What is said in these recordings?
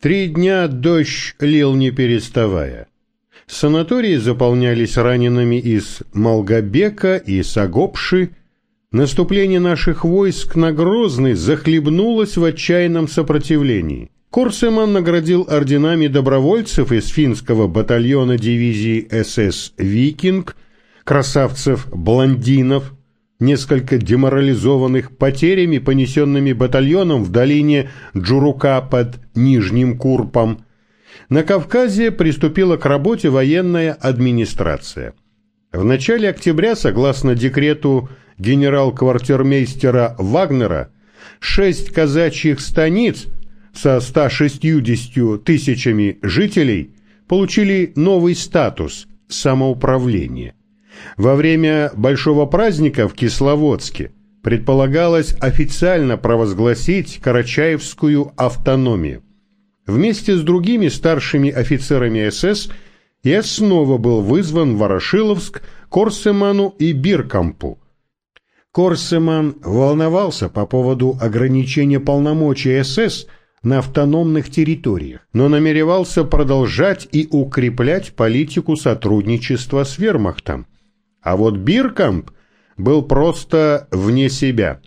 Три дня дождь лил не переставая. Санатории заполнялись ранеными из Малгобека и Сагопши. Наступление наших войск на Грозный захлебнулось в отчаянном сопротивлении. Корсеман наградил орденами добровольцев из финского батальона дивизии СС «Викинг», красавцев-блондинов, несколько деморализованных потерями, понесенными батальоном в долине Джурука под Нижним Курпом, на Кавказе приступила к работе военная администрация. В начале октября, согласно декрету генерал-квартирмейстера Вагнера, шесть казачьих станиц со 160 тысячами жителей получили новый статус – самоуправления. Во время большого праздника в Кисловодске предполагалось официально провозгласить Карачаевскую автономию. Вместе с другими старшими офицерами СС я снова был вызван в Ворошиловск, Корсеману и Биркампу. Корсеман волновался по поводу ограничения полномочий СС на автономных территориях, но намеревался продолжать и укреплять политику сотрудничества с вермахтом. А вот Биркамп был просто вне себя.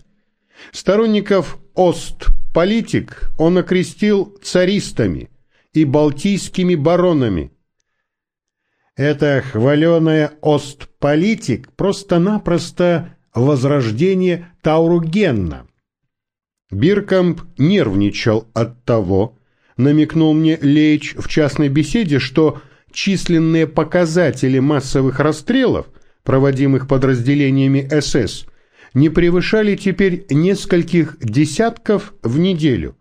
Сторонников Ост-политик он окрестил царистами и балтийскими баронами. Это хваленая Ост-политик просто-напросто возрождение Тауругенна. Биркамп нервничал от того, намекнул мне Лейч в частной беседе, что численные показатели массовых расстрелов – проводимых подразделениями СС, не превышали теперь нескольких десятков в неделю.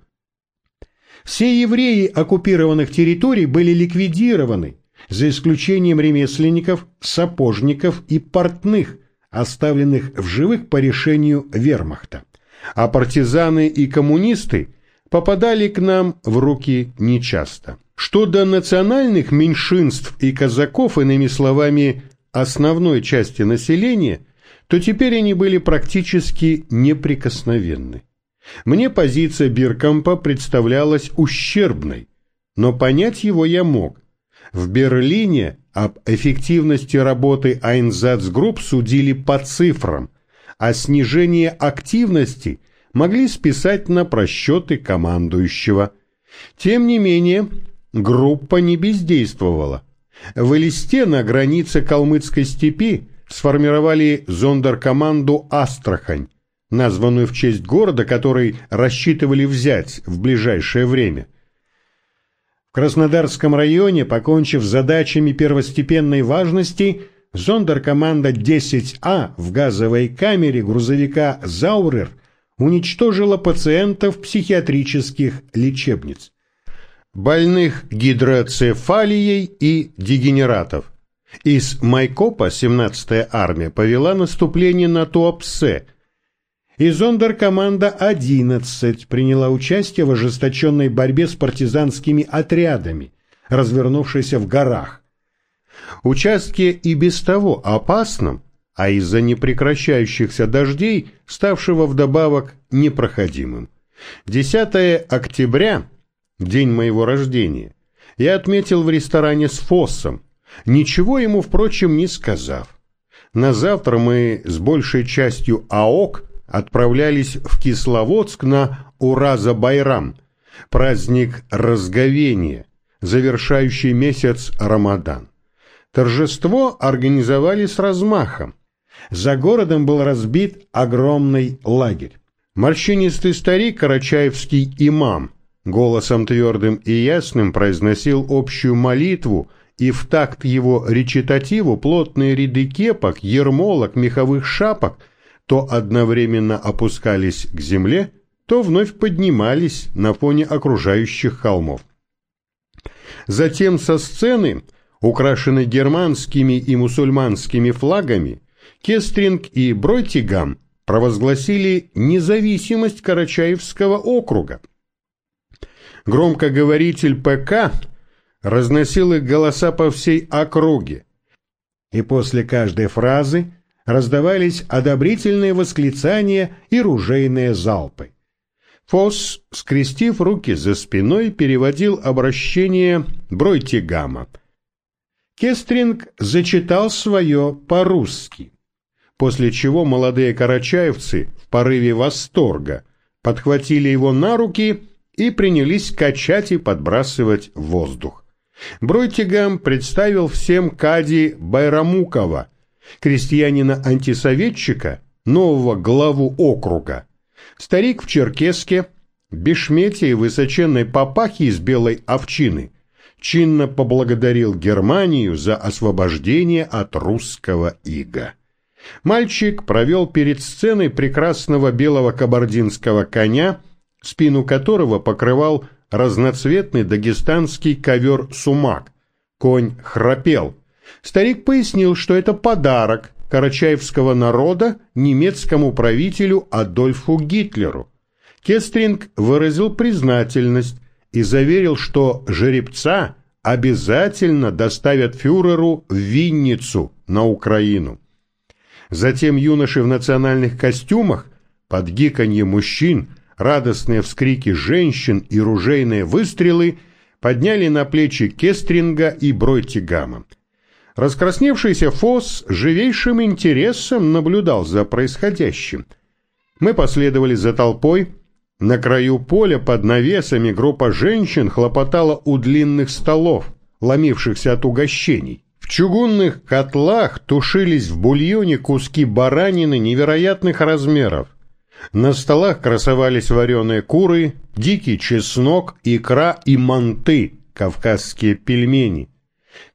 Все евреи оккупированных территорий были ликвидированы, за исключением ремесленников, сапожников и портных, оставленных в живых по решению вермахта. А партизаны и коммунисты попадали к нам в руки нечасто. Что до национальных меньшинств и казаков, иными словами, основной части населения, то теперь они были практически неприкосновенны. Мне позиция Биркампа представлялась ущербной, но понять его я мог. В Берлине об эффективности работы Айнзацгрупп судили по цифрам, а снижение активности могли списать на просчеты командующего. Тем не менее, группа не бездействовала. В Элисте на границе Калмыцкой степи сформировали зондеркоманду «Астрахань», названную в честь города, который рассчитывали взять в ближайшее время. В Краснодарском районе, покончив задачами первостепенной важности, зондеркоманда 10А в газовой камере грузовика «Заурер» уничтожила пациентов психиатрических лечебниц больных гидроцефалией и дегенератов. Из Майкопа 17-я армия повела наступление на Туапсе, и зондеркоманда 11 приняла участие в ожесточенной борьбе с партизанскими отрядами, развернувшейся в горах. Участке и без того опасном, а из-за непрекращающихся дождей, ставшего вдобавок непроходимым. 10 октября день моего рождения, я отметил в ресторане с Фоссом, ничего ему, впрочем, не сказав. На завтра мы с большей частью АОК отправлялись в Кисловодск на Ураза-Байрам, праздник разговения, завершающий месяц Рамадан. Торжество организовали с размахом. За городом был разбит огромный лагерь. Морщинистый старик, карачаевский имам – голосом твердым и ясным произносил общую молитву, и в такт его речитативу плотные ряды кепок, ермолок, меховых шапок то одновременно опускались к земле, то вновь поднимались на фоне окружающих холмов. Затем со сцены, украшенной германскими и мусульманскими флагами, Кестринг и Бройтигам провозгласили независимость Карачаевского округа. Громкоговоритель ПК разносил их голоса по всей округе, и после каждой фразы раздавались одобрительные восклицания и ружейные залпы. Фосс, скрестив руки за спиной, переводил обращение Бройтигама. Кестринг зачитал свое по-русски, после чего молодые карачаевцы в порыве восторга подхватили его на руки и принялись качать и подбрасывать воздух. Бройтигам представил всем Кади Байрамукова, крестьянина-антисоветчика, нового главу округа, Старик в черкеске, бешмете и высоченной папахе из белой овчины чинно поблагодарил Германию за освобождение от русского ига. Мальчик провел перед сценой прекрасного белого кабардинского коня, спину которого покрывал разноцветный дагестанский ковер-сумак. Конь храпел. Старик пояснил, что это подарок, карачаевского народа немецкому правителю Адольфу Гитлеру. Кестринг выразил признательность и заверил, что жеребца обязательно доставят фюреру в Винницу на Украину. Затем юноши в национальных костюмах, под гиканье мужчин, радостные вскрики женщин и ружейные выстрелы подняли на плечи Кестринга и Бройтигама – Раскрасневшийся Фос живейшим интересом наблюдал за происходящим. Мы последовали за толпой. На краю поля под навесами группа женщин хлопотала у длинных столов, ломившихся от угощений. В чугунных котлах тушились в бульоне куски баранины невероятных размеров. На столах красовались вареные куры, дикий чеснок, икра и манты, кавказские пельмени.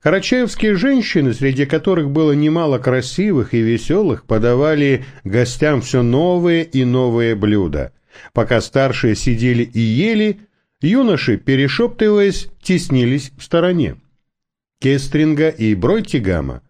Карачаевские женщины, среди которых было немало красивых и веселых, подавали гостям все новые и новые блюда. Пока старшие сидели и ели, юноши, перешептываясь, теснились в стороне. Кестринга и Бройтигама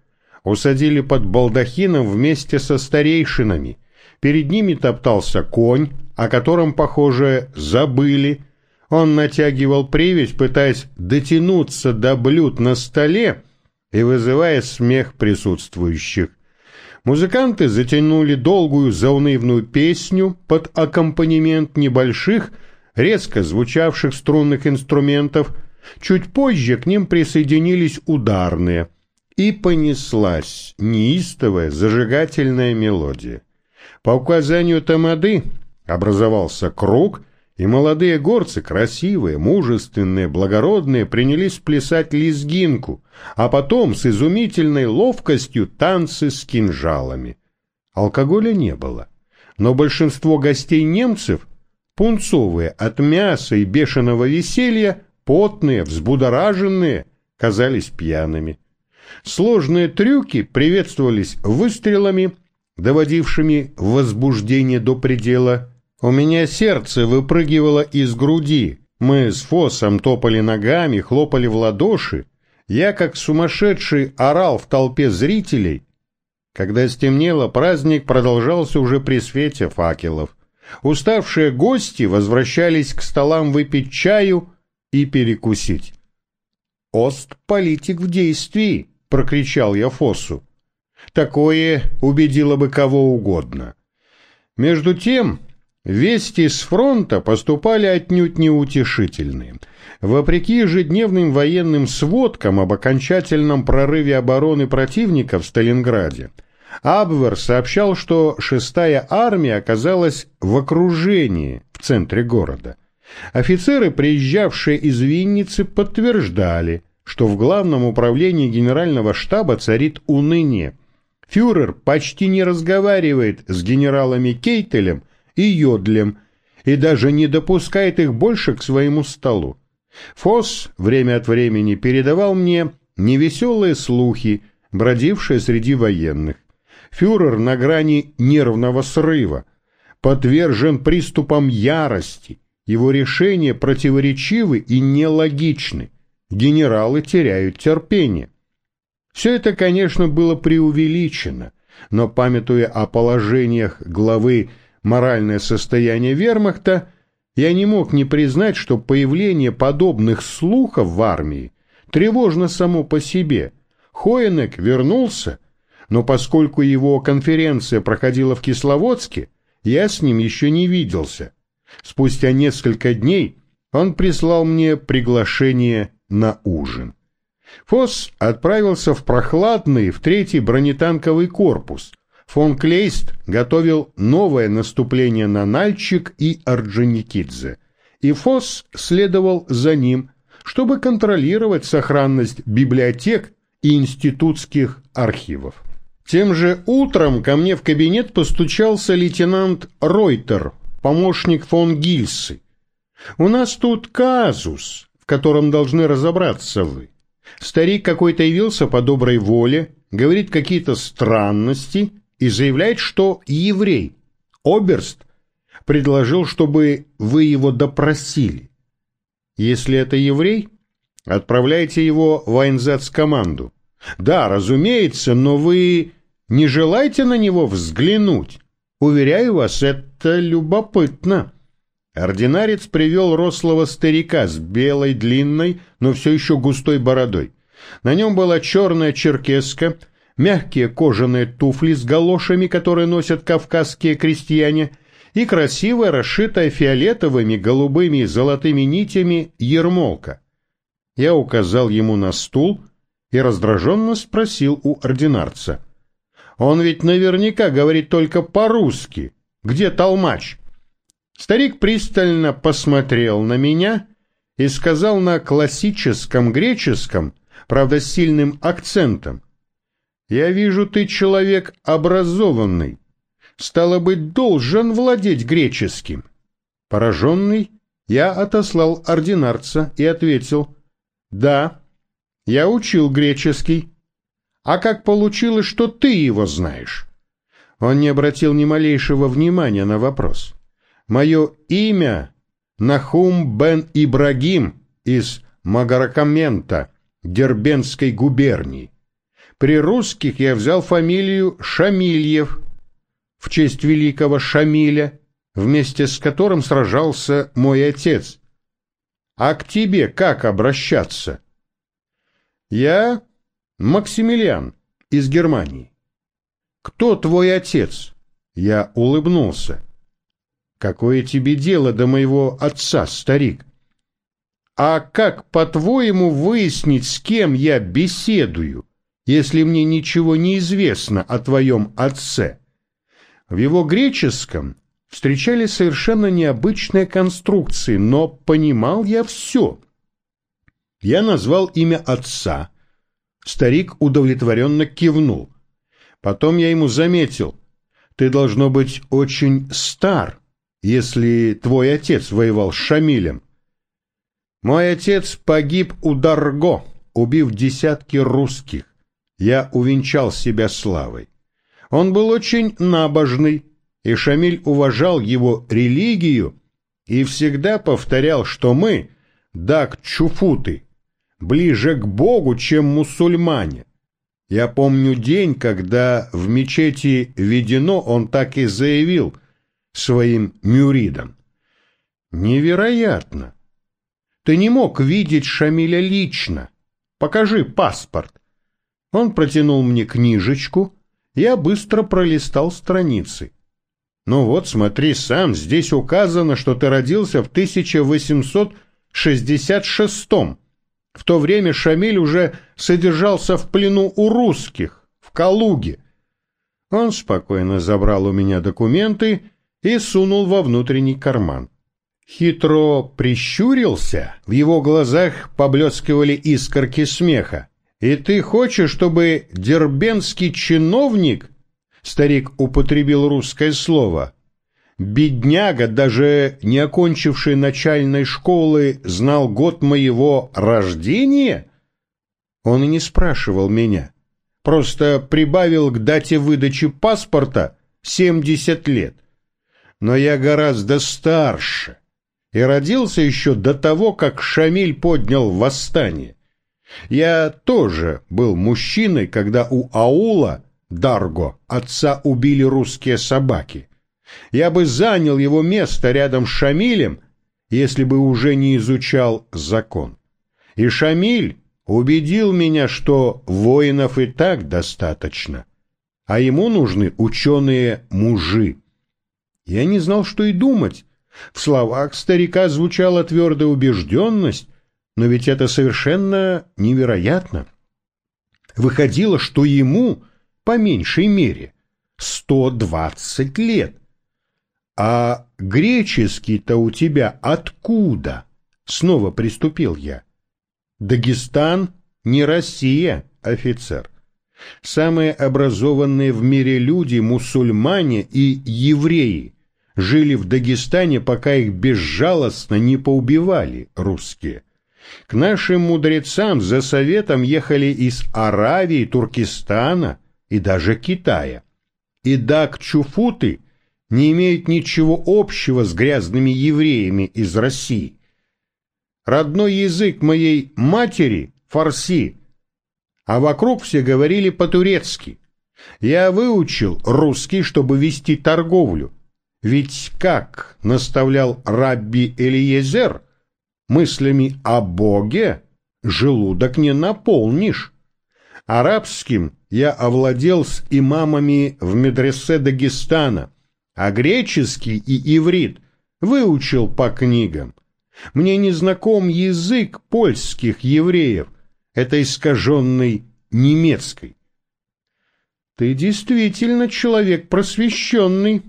усадили под балдахином вместе со старейшинами. Перед ними топтался конь, о котором, похоже, забыли, он натягивал привязь, пытаясь дотянуться до блюд на столе и вызывая смех присутствующих. Музыканты затянули долгую заунывную песню под аккомпанемент небольших, резко звучавших струнных инструментов. Чуть позже к ним присоединились ударные, и понеслась неистовая зажигательная мелодия. По указанию Тамады образовался круг — и молодые горцы, красивые, мужественные, благородные, принялись плясать лезгинку, а потом с изумительной ловкостью танцы с кинжалами. Алкоголя не было, но большинство гостей немцев, пунцовые от мяса и бешеного веселья, потные, взбудораженные, казались пьяными. Сложные трюки приветствовались выстрелами, доводившими возбуждение до предела, у меня сердце выпрыгивало из груди. Мы с Фосом топали ногами, хлопали в ладоши. Я, как сумасшедший, орал в толпе зрителей. Когда стемнело, праздник продолжался уже при свете факелов. Уставшие гости возвращались к столам выпить чаю и перекусить. «Ост-политик в действии!» — прокричал я Фоссу. «Такое убедило бы кого угодно». Между тем Вести с фронта поступали отнюдь неутешительные. Вопреки ежедневным военным сводкам об окончательном прорыве обороны противника в Сталинграде, Абвер сообщал, что шестая армия оказалась в окружении в центре города. Офицеры, приезжавшие из Винницы, подтверждали, что в главном управлении генерального штаба царит уныние. Фюрер почти не разговаривает с генералами Кейтелем, и Йодлем, и даже не допускает их больше к своему столу. Фосс время от времени передавал мне невеселые слухи, бродившие среди военных. Фюрер на грани нервного срыва, подвержен приступам ярости, его решения противоречивы и нелогичны, генералы теряют терпение. Все это, конечно, было преувеличено, но, памятуя о положениях главы моральное состояние вермахта, я не мог не признать, что появление подобных слухов в армии тревожно само по себе. Хоенек вернулся, но поскольку его конференция проходила в Кисловодске, я с ним еще не виделся. Спустя несколько дней он прислал мне приглашение на ужин. Фосс отправился в прохладный, в третий бронетанковый корпус. Фон Клейст готовил новое наступление на Нальчик и Орджоникидзе. И Фосс следовал за ним, чтобы контролировать сохранность библиотек и институтских архивов. Тем же утром ко мне в кабинет постучался лейтенант Ройтер, помощник фон Гильсы. «У нас тут казус, в котором должны разобраться вы. Старик какой-то явился по доброй воле, говорит какие-то странности и заявляет, что еврей, Оберст, предложил, чтобы вы его допросили. Если это еврей, отправляйте его в Айнзац-команду. Да, разумеется, но вы не желаете на него взглянуть? Уверяю вас, это любопытно. Ординарец привел рослого старика с белой, длинной, но все еще густой бородой. На нем была черная черкеска, мягкие кожаные туфли с галошами, которые носят кавказские крестьяне, и красивая, расшитая фиолетовыми, голубыми и золотыми нитями ермолка. Я указал ему на стул и раздраженно спросил у ординарца. Он ведь наверняка говорит только по-русски. Где толмач? Старик пристально посмотрел на меня и сказал на классическом греческом, правда с сильным акцентом. «Я вижу, ты человек образованный. Стало быть, должен владеть греческим». Пораженный, я отослал ординарца и ответил, «Да, я учил греческий». А как получилось, что ты его знаешь? Он не обратил ни малейшего внимания на вопрос. Мое имя Нахум бен Ибрагим из Магаракамента, Дербенской губернии. При русских я взял фамилию Шамильев в честь великого Шамиля, вместе с которым сражался мой отец. А к тебе как обращаться? Я Максимилиан из Германии. Кто твой отец? Я улыбнулся. Какое тебе дело до моего отца, старик? А как, по-твоему, выяснить, с кем я беседую, если мне ничего не известно о твоем отце? В его греческом встречали совершенно необычные конструкции, но понимал я все. Я назвал имя отца, Старик удовлетворенно кивнул. Потом я ему заметил. Ты должно быть очень стар, если твой отец воевал с Шамилем. Мой отец погиб у Дарго, убив десятки русских. Я увенчал себя славой. Он был очень набожный, и Шамиль уважал его религию и всегда повторял, что мы, дак-чуфуты, ближе к Богу, чем мусульмане. Я помню день, когда в мечети Ведено он так и заявил своим мюридам. Невероятно! Ты не мог видеть Шамиля лично. Покажи паспорт. Он протянул мне книжечку, я быстро пролистал страницы. Ну вот, смотри сам, здесь указано, что ты родился в 1866 -м. В то время Шамиль уже содержался в плену у русских, в Калуге. Он спокойно забрал у меня документы и сунул во внутренний карман. Хитро прищурился, в его глазах поблескивали искорки смеха. «И ты хочешь, чтобы дербенский чиновник...» Старик употребил русское слово. Бедняга, даже не окончивший начальной школы, знал год моего рождения? Он и не спрашивал меня. Просто прибавил к дате выдачи паспорта 70 лет. Но я гораздо старше и родился еще до того, как Шамиль поднял восстание. Я тоже был мужчиной, когда у аула Дарго отца убили русские собаки. Я бы занял его место рядом с Шамилем, если бы уже не изучал закон. И Шамиль убедил меня, что воинов и так достаточно, а ему нужны ученые-мужи. Я не знал, что и думать. В словах старика звучала твердая убежденность, но ведь это совершенно невероятно. Выходило, что ему, по меньшей мере, 120 лет. А греческий-то у тебя откуда? Снова приступил я. Дагестан не Россия, офицер. Самые образованные в мире люди, мусульмане и евреи, жили в Дагестане, пока их безжалостно не поубивали русские. К нашим мудрецам за советом ехали из Аравии, Туркестана и даже Китая. И дак-чуфуты не имеют ничего общего с грязными евреями из России. Родной язык моей матери – фарси, а вокруг все говорили по-турецки. Я выучил русский, чтобы вести торговлю. Ведь как наставлял Рабби Элиезер, мыслями о Боге желудок не наполнишь. Арабским я овладел с имамами в медресе Дагестана, а греческий и иврит выучил по книгам. Мне не знаком язык польских евреев, это искаженный немецкой. Ты действительно человек просвещенный.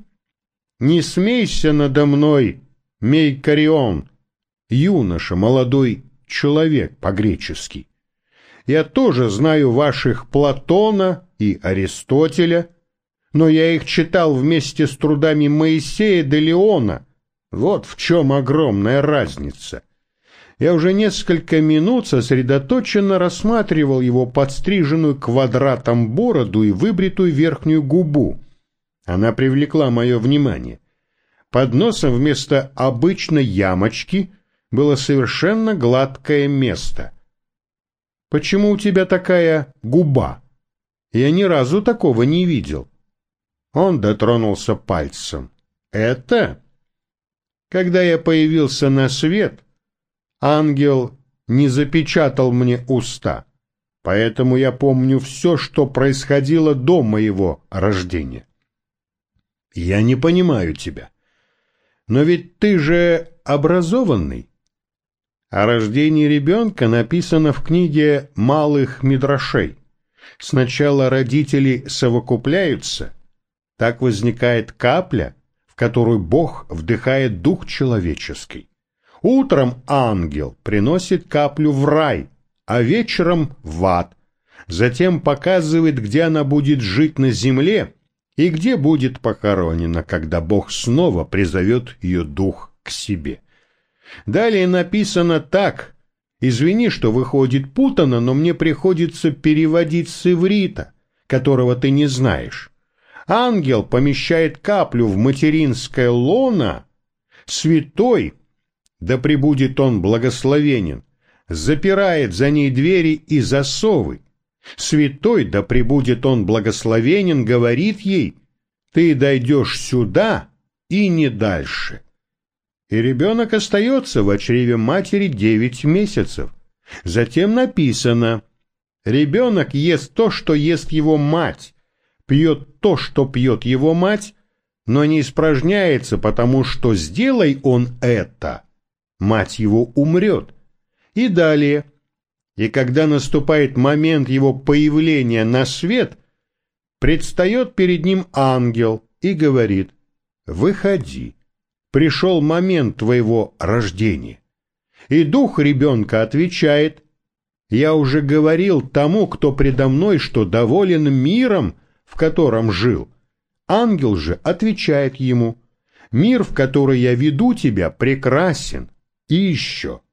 Не смейся надо мной, Мейкарион, юноша, молодой человек по-гречески. Я тоже знаю ваших Платона и Аристотеля, но я их читал вместе с трудами Моисея де Леона. Вот в чем огромная разница. Я уже несколько минут сосредоточенно рассматривал его подстриженную квадратом бороду и выбритую верхнюю губу. Она привлекла мое внимание. Под носом вместо обычной ямочки было совершенно гладкое место. «Почему у тебя такая губа? Я ни разу такого не видел». Он дотронулся пальцем. «Это?» Когда я появился на свет, ангел не запечатал мне уста, поэтому я помню все, что происходило до моего рождения. Я не понимаю тебя. Но ведь ты же образованный. О рождении ребенка написано в книге «Малых Мидрашей». Сначала родители совокупляются, так возникает капля, в которую Бог вдыхает дух человеческий. Утром ангел приносит каплю в рай, а вечером в ад. Затем показывает, где она будет жить на земле и где будет похоронена, когда Бог снова призовет ее дух к себе. Далее написано так. Извини, что выходит путано, но мне приходится переводить с иврита, которого ты не знаешь. Ангел помещает каплю в материнское лоно, святой, да пребудет он благословенен, запирает за ней двери и засовы, Святой, да пребудет он благословенен, говорит ей, ты дойдешь сюда и не дальше. И ребенок остается в чреве матери девять месяцев. Затем написано, ребенок ест то, что ест его мать, пьет то, что пьет его мать, но не испражняется, потому что сделай он это, мать его умрет. И далее – и когда наступает момент его появления на свет, предстает перед ним ангел и говорит «Выходи, пришел момент твоего рождения». И дух ребенка отвечает «Я уже говорил тому, кто предо мной, что доволен миром, в котором жил». Ангел же отвечает ему «Мир, в который я веду тебя, прекрасен». И еще –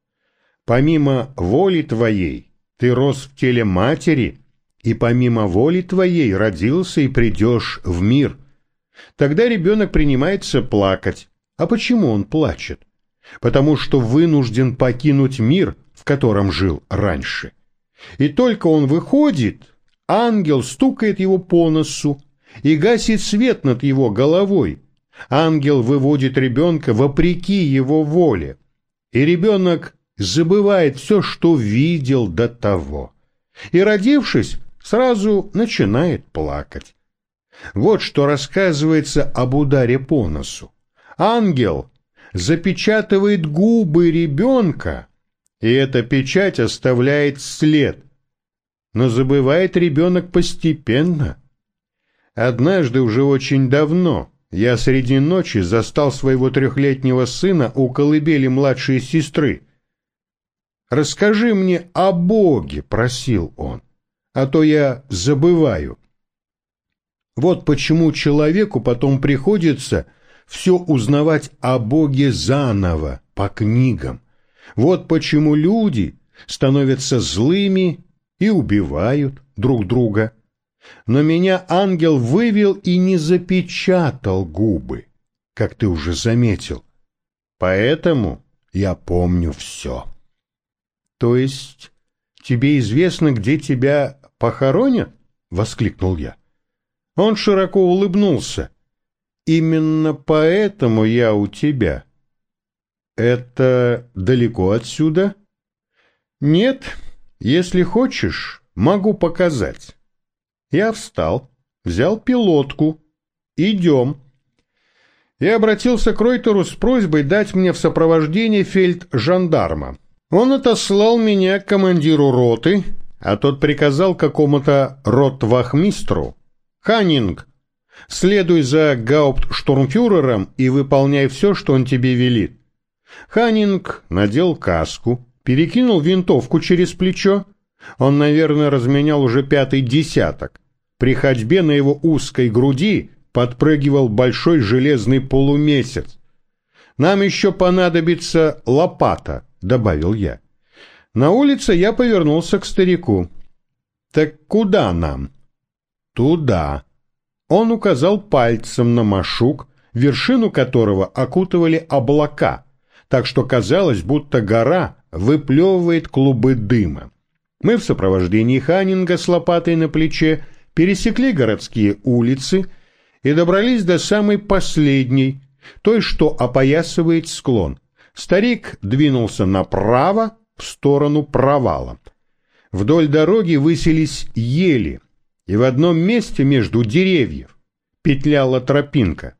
Помимо воли твоей ты рос в теле матери, и помимо воли твоей родился и придешь в мир. Тогда ребенок принимается плакать. А почему он плачет? Потому что вынужден покинуть мир, в котором жил раньше. И только он выходит, ангел стукает его по носу и гасит свет над его головой. Ангел выводит ребенка вопреки его воле. И ребенок забывает все, что видел до того. И, родившись, сразу начинает плакать. Вот что рассказывается об ударе по носу. Ангел запечатывает губы ребенка, и эта печать оставляет след. Но забывает ребенок постепенно. Однажды уже очень давно я среди ночи застал своего трехлетнего сына у колыбели младшей сестры. «Расскажи мне о Боге», — просил он, — «а то я забываю». Вот почему человеку потом приходится все узнавать о Боге заново, по книгам. Вот почему люди становятся злыми и убивают друг друга. Но меня ангел вывел и не запечатал губы, как ты уже заметил. Поэтому я помню все. То есть тебе известно, где тебя похоронят? — воскликнул я. Он широко улыбнулся. «Именно поэтому я у тебя». «Это далеко отсюда?» «Нет, если хочешь, могу показать». Я встал, взял пилотку. «Идем». Я обратился к Ройтеру с просьбой дать мне в сопровождение фельд-жандарма. Он отослал меня к командиру роты, а тот приказал какому-то ротвахмистру Ханнинг, следуй за гауптштурмфюрером и выполняй все, что он тебе велит. Ханнинг надел каску, перекинул винтовку через плечо. Он, наверное, разменял уже пятый десяток. При ходьбе на его узкой груди подпрыгивал большой железный полумесяц. «Нам еще понадобится лопата», — добавил я. На улице я повернулся к старику. «Так куда нам?» Туда. Он указал пальцем на машук, вершину которого окутывали облака, так что казалось, будто гора выплевывает клубы дыма. Мы в сопровождении Ханнинга с лопатой на плече пересекли городские улицы и добрались до самой последней, той, что опоясывает склон. Старик двинулся направо, в сторону провала. Вдоль дороги высились ели, и в одном месте между деревьев петляла тропинка.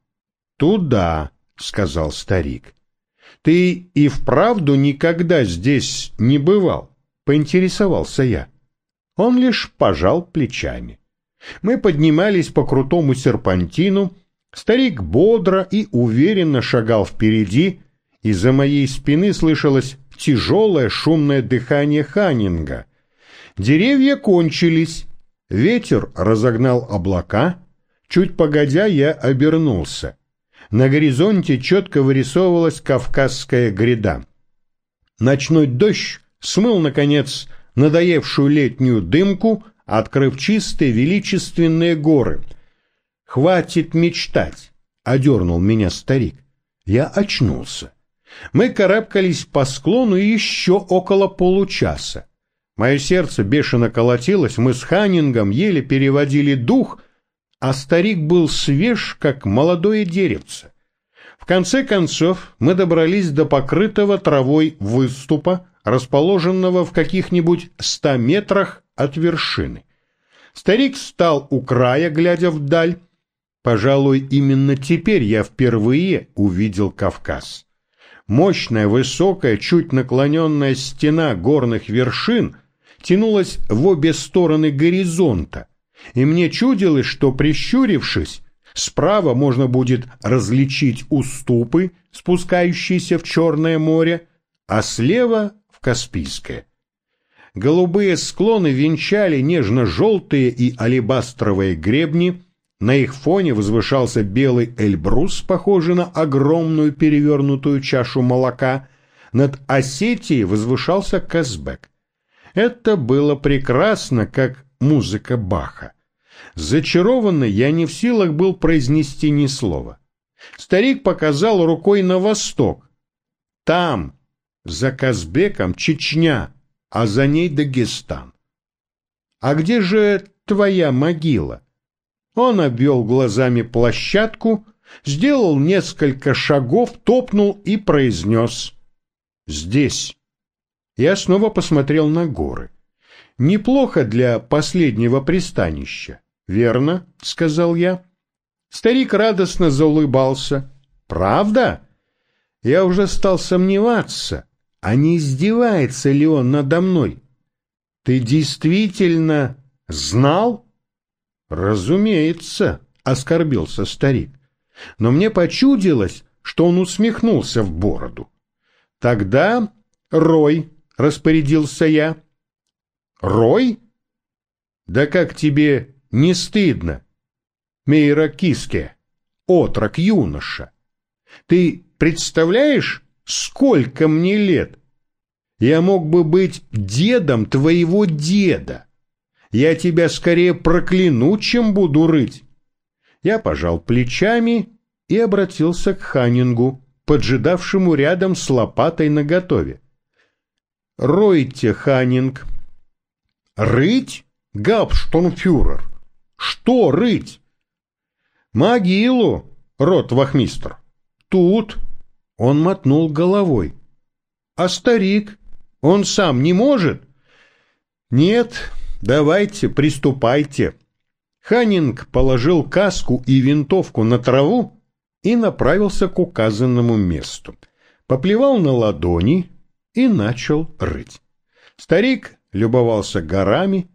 «Туда», — сказал старик. «Ты и вправду никогда здесь не бывал?» — поинтересовался я. Он лишь пожал плечами. Мы поднимались по крутому серпантину, старик бодро и уверенно шагал впереди, из-за моей спины слышалось тяжелое шумное дыхание Ханнинга. Деревья кончились, Ветер разогнал облака. Чуть погодя я обернулся. На горизонте четко вырисовывалась Кавказская гряда. Ночной дождь смыл, наконец, надоевшую летнюю дымку, открыв чистые величественные горы. «Хватит мечтать!» — одернул меня старик. Я очнулся. Мы карабкались по склону еще около получаса. Мое сердце бешено колотилось, мы с Ханнингом еле переводили дух, а старик был свеж, как молодое деревце. В конце концов мы добрались до покрытого травой выступа, расположенного в каких-нибудь ста метрах от вершины. Старик встал у края, глядя вдаль. Пожалуй, именно теперь я впервые увидел Кавказ. Мощная, высокая, чуть наклоненная стена горных вершин тянулась в обе стороны горизонта, и мне чудилось, что, прищурившись, справа можно будет различить уступы, спускающиеся в Черное море, а слева — в Каспийское. Голубые склоны венчали нежно-желтые и алебастровые гребни, на их фоне возвышался белый Эльбрус, похожий на огромную перевернутую чашу молока, над Осетией возвышался Казбек. Это было прекрасно, как музыка Баха. Зачарованный я не в силах был произнести ни слова. Старик показал рукой на восток. Там, за Казбеком, Чечня, а за ней Дагестан. «А где же твоя могила?» Он обвел глазами площадку, сделал несколько шагов, топнул и произнес «Здесь». Я снова посмотрел на горы. Неплохо для последнего пристанища. Верно, сказал я. Старик радостно заулыбался. Правда? Я уже стал сомневаться, а не издевается ли он надо мной. Ты действительно знал? Разумеется, оскорбился старик. Но мне почудилось, что он усмехнулся в бороду. Тогда Рой, распорядился я. Рой? Да как тебе не стыдно? Мейра Киске, отрок юноша. Ты представляешь, сколько мне лет? Я мог бы быть дедом твоего деда. Я тебя скорее прокляну, чем буду рыть. Я пожал плечами и обратился к Ханингу, поджидавшему рядом с лопатой наготове. «Ройте, Ханинг!» «Рыть? Габштонфюрер! Что рыть?» «Могилу, рот-вахмистр!» «Тут!» — он мотнул головой. «А старик? Он сам не может?» «Нет, давайте, приступайте!» Ханинг положил каску и винтовку на траву и направился к указанному месту. Поплевал на ладони и начал рыть. Старик любовался горами,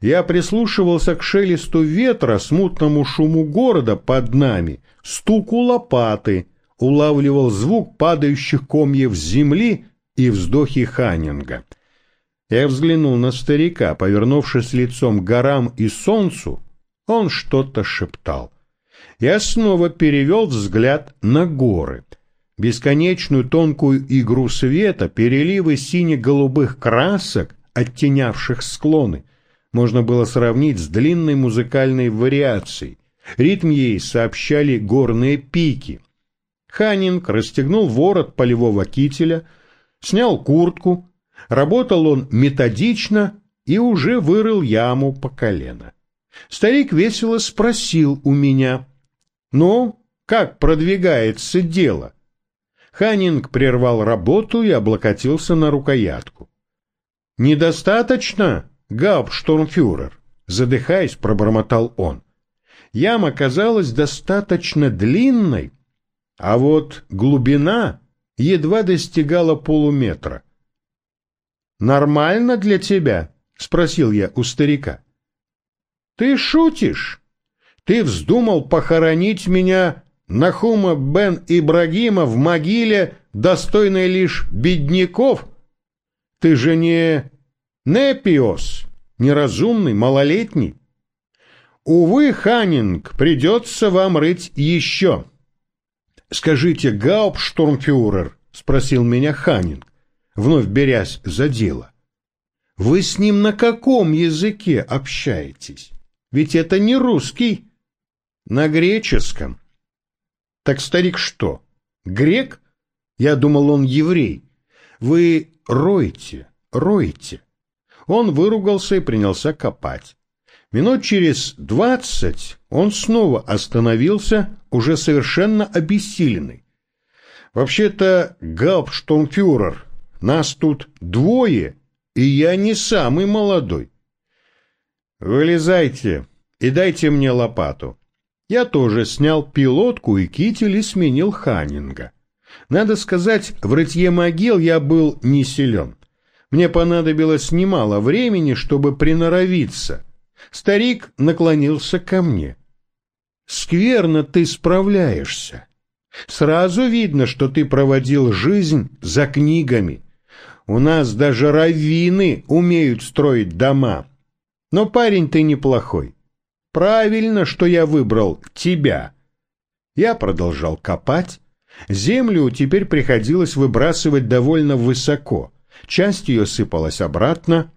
я прислушивался к шелесту ветра, смутному шуму города под нами, стуку лопаты, улавливал звук падающих комьев земли и вздохи Ханнинга. Я взглянул на старика, повернувшись лицом к горам и солнцу, он что-то шептал. Я снова перевел взгляд на горы. Бесконечную тонкую игру света, переливы сине-голубых красок, оттенявших склоны, можно было сравнить с длинной музыкальной вариацией. Ритм ей сообщали горные пики. Ханинг расстегнул ворот полевого кителя, снял куртку, работал он методично и уже вырыл яму по колено. Старик весело спросил у меня, «Ну, как продвигается дело?» Ханинг прервал работу и облокотился на рукоятку. «Недостаточно, гауптштурмфюрер?» Задыхаясь, пробормотал он. Яма казалась достаточно длинной, а вот глубина едва достигала полуметра. «Нормально для тебя?» — спросил я у старика. «Ты шутишь? Ты вздумал похоронить меня, Нахума бен Ибрагима, в могиле, достойной лишь бедняков? Ты же не Непиос, неразумный, малолетний. Увы, Ханнинг, придется вам рыть еще. Скажите, Гауптштурмфюрер, спросил меня Ханнинг, вновь берясь за дело. Вы с ним на каком языке общаетесь? Ведь это не русский. На греческом. Так старик что, грек? Я думал, он еврей. Вы ройте, ройте. Он выругался и принялся копать. Минут через двадцать он снова остановился, уже совершенно обессиленный. Вообще-то, Гауптштурмфюрер, нас тут двое, и я не самый молодой. Вылезайте и дайте мне лопату. Я тоже снял пилотку и китель и сменил Ханнинга. Надо сказать, в рытье могил я был не силен. Мне понадобилось немало времени, чтобы приноровиться. Старик наклонился ко мне. «Скверно ты справляешься. Сразу видно, что ты проводил жизнь за книгами. У нас даже раввины умеют строить дома». Но парень ты неплохой. Правильно, что я выбрал тебя. Я продолжал копать. Землю теперь приходилось выбрасывать довольно высоко. Часть ее сыпалась обратно.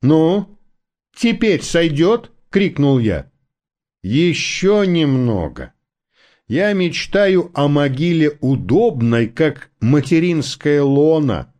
«Ну, теперь сойдет?» — крикнул я. «Еще немного. Я мечтаю о могиле удобной, как материнская лона,